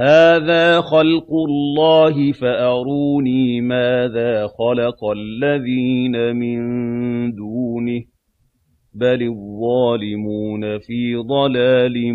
هَٰذَا خَلْقُ اللَّهِ فَأَرُونِي مَاذَا خَلَقَ الَّذِينَ مِن دُونِهِ ۚ بَلِ الظَّالِمُونَ فِي ضَلَالٍ